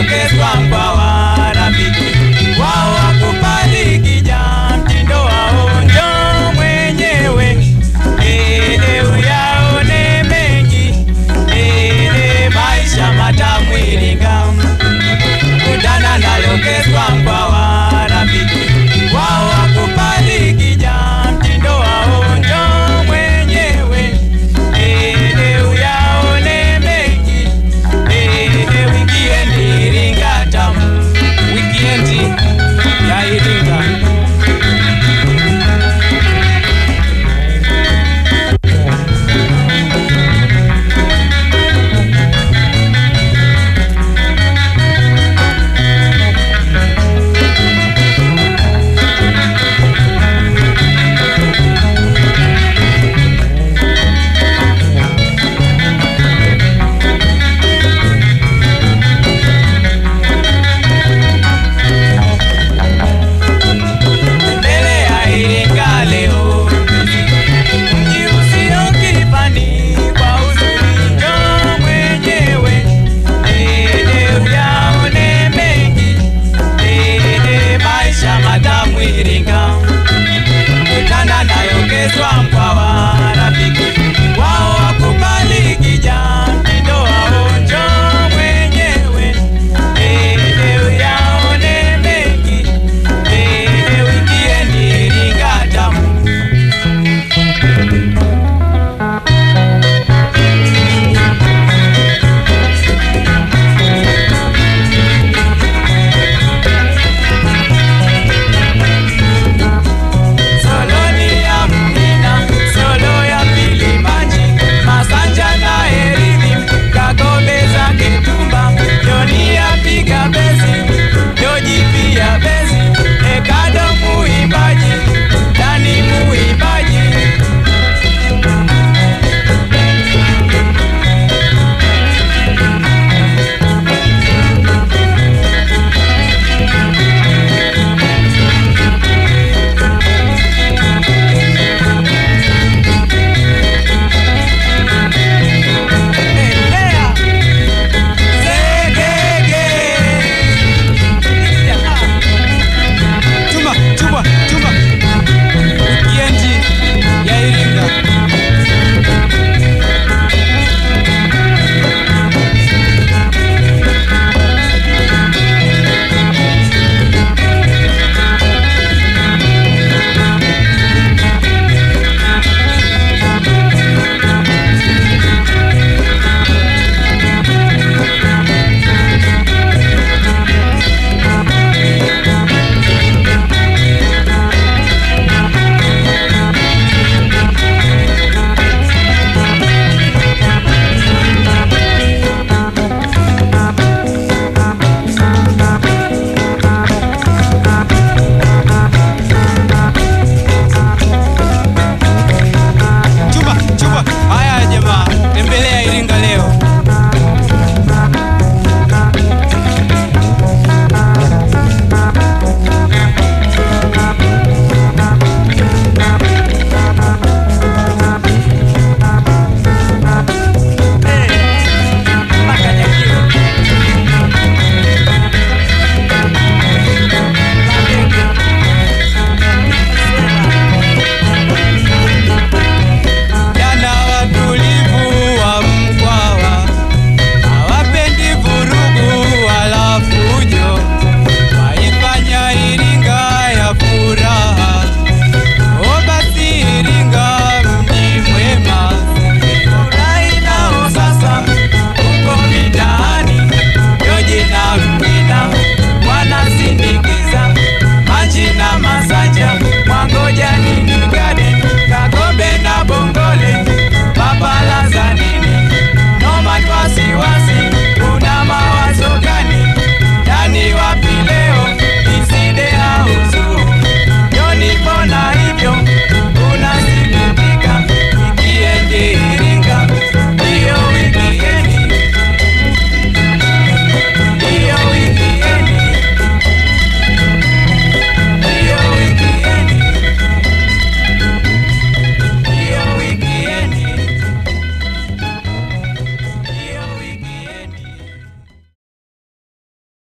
kusogezwa kwa